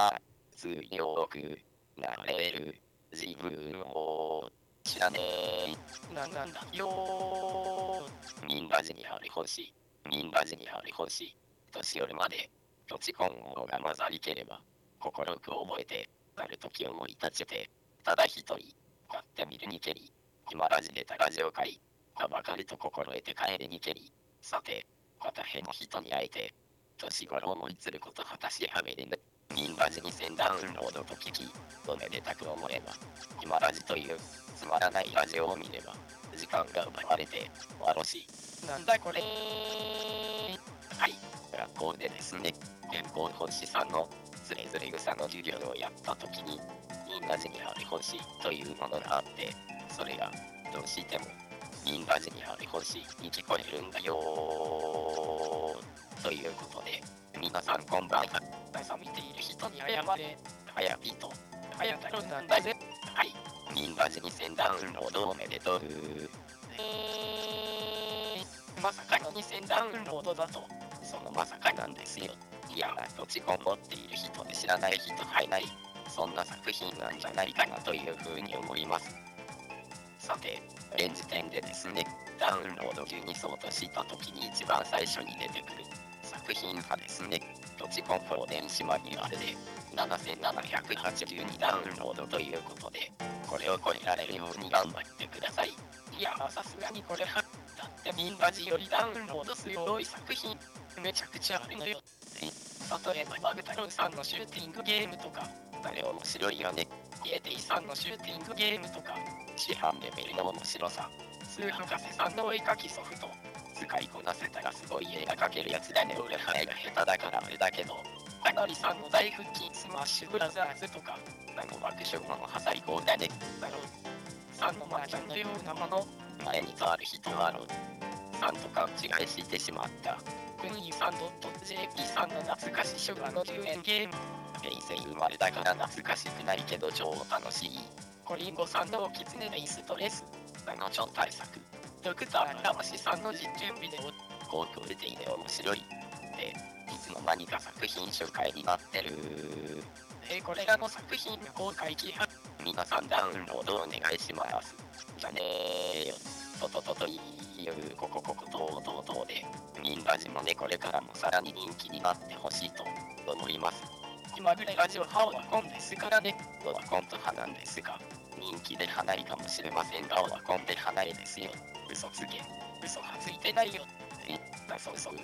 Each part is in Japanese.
は強くなれる自分を知らねえ。なんなんだよミンラジにある星、ミンラジにある星、年寄りまで土地混合が混ざりければ、心く覚えて、ある時思い立ちて、ただ一人、待ってみるにけり、今ラジでたラジオ会、がばかりと心得て帰りにけり、さて、またへの人に会えて、年頃思いつること果たしはめれぬ。ミンラジに先ダウンロードと聞き、どめでたく思えば、今ラジというつまらないラジオを見れば、時間が奪われて、わろし。なんだこれ。はい、学校でですね、健康奉仕さんのつれづれ草の授業をやった時に、ミンラジにある星というものがあって、それがどうしてもミンラジにある星に聞こえるんだよということで、皆さんこんばんは。朝見ている人に謝れ。はやピーと、はや太郎なんだぜ。はい。ミンラジ2000ダウンロードおめでとう。えー、まさかの2000ダウンロードだと、そのまさかなんですよ。いや、土地こもっている人で知らない人はいない。そんな作品なんじゃないかなというふうに思います。さて、現時点でですね、ダウンロード順にソートした時に一番最初に出てくる作品がですね、土地コンフォー電子マニュアルで7782ダウンロードということで、これを超えられるように頑張ってください。いや、さすがにこれは、だってミンバジよりダウンロード数多い作品、めちゃくちゃあるのよ。例えば、バグ太郎さんのシューティングゲームとか、あれ面白いよね。イエティさんのシューティングゲームとか、市販レベルの面白さ、スー博士さんのお絵かきソフト、使いこなせたらすごい絵が描けるやつだね。俺は絵が下手だからあれだけど、あのりさんの大腹筋スマッシュブラザーズとか、あの爆笑のは最高だね。あの、さんの麻雀のようなもの、前にとある人はあの、さんと勘違いしてしまった。ウニさん .jp さんの懐かしシュガーの10円ゲーム。平成生まれだから懐かしくないけど超楽しい。コリンゴさんのおきつねレイストレス。あの超対策。ドクターラマシさんの実験ビデオ。高クオリティで面白い。で、いつの間にか作品紹介になってる。えこれらの作品の公開期限。皆さんダウンロードお願いします。じゃねーよ。とととといいうこここことうとうとうで、ミンラジもねこれからもさらに人気になってほしいと思います。今ぐらいラジオハオワコンですからね。オワコンと派なんですが、人気で花いかもしれませんが、オワコンで花いですよ。嘘つけ。嘘はついてないよ。え、だそうそう。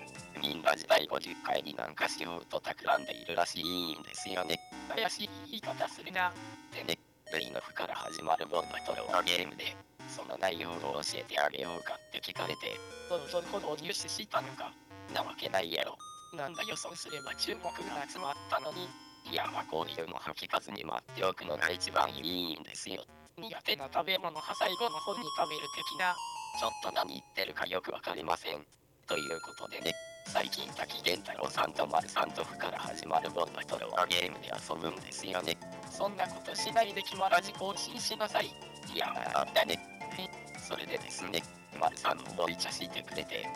ミンラジ第50回になんかしようと企んでいるらしいんですよね。怪しい言い方するな。でね、レイノフから始まるボンバトルはゲームで、その内容を教えてあげようかって聞かれて、どうぞほど入手したのか。なわけないやろ。なんだ予想すれば注目が集まったのに。いや、まあこういうの吐きかずに待っておくのが一番いいんですよ。苦手な食べ物は最後の方に食べる的な。ちょっと何言ってるかよくわかりません。ということでね、最近滝源太郎さんと丸さんとフから始まるボンバトルはゲームで遊ぶんですよね。そんなことしないで決まらず更新しなさい。いやー、あんだね。それでですね、丸さんもボイチャしてくれて、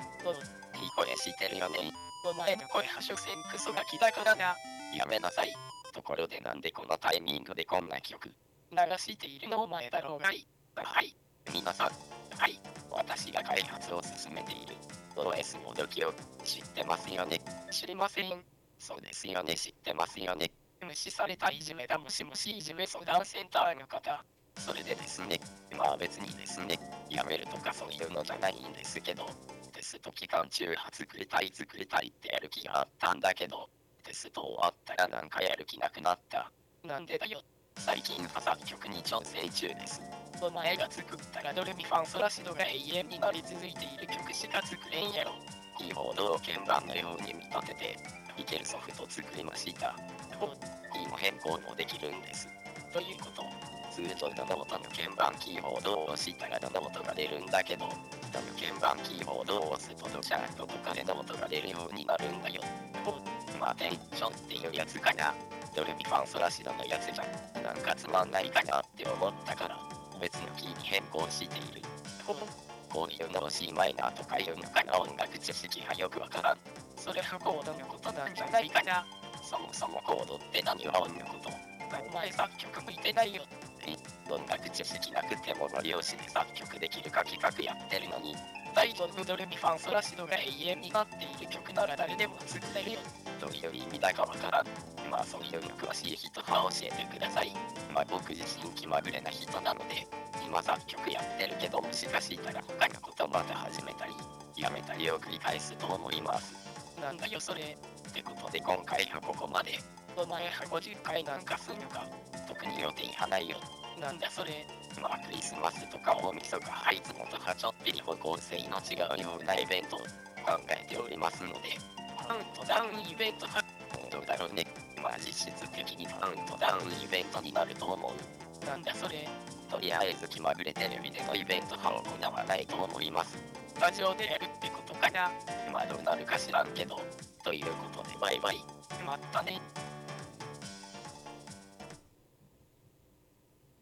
いい声してるよね。お前の声は所詮クソガキだからな。やめなさい。ところでなんでこのタイミングでこんな曲流しているのお前だろうがい。はい。皆さん、はい。私が開発を進めている OS モドキを知ってますよね。知りません。そうですよね、知ってますよね。無視されたいじめだ、もしもしいじめ相談センターの方。それでですね、まあ別にですね、やめるとかそういうのじゃないんですけど、テスト期間中は作りたい作りたいってやる気があったんだけど、テスト終わったらなんかやる気なくなった。なんでだよ。最近は作曲に調整中です。お前が作ったらドレミファンソラシドが永遠になり続いている曲しか作れんやろ。キーボードを鍵盤のように見立てて、いけるソフト作りました。キーも変更もできるんです。ということ通常のノートの鍵盤キーボードを押したらノートが出るんだけど、この鍵盤キーボードを押すとドシャープとかでノートが出るようになるんだよ。まあテンションっていうやつかな。ドレミファソラシドのやつじゃん。なんかつまんないかなって思ったから、別のキーに変更している。こういうのを C マイナーとかいうのかな音楽知識がよくわからん。それはコードのことなんじゃないかな。そもそもコードって何は音のことお前作曲向いてないよって音楽知識なくてもご利用しで作曲できるか企画やってるのに大ドルドルミファンソラシドが永遠になっている曲なら誰でも作れるよどういう意味だかわからんまあそういうの詳しい人は教えてください。まあ僕自身気まぐれな人なので今作曲やってるけどもしかしたら他のことまた始めたりやめたりを繰り返すと思いますなんだよそれってことで今回はここまで。お前は50回なんかするか。特に予定はないよ。なんだそれまあクリスマスとか大晦日はいつもとはちょっぴり方向性の違うようなイベントを考えておりますのでカウントダウンイベントはどうだろうねまあ実質的にカウントダウンイベントになると思うなんだそれとりあえず気まぐれテレビでのイベントは行わないと思いますスタジオでやるってことかなまあどうなるか知らんけどということでバイバイまたね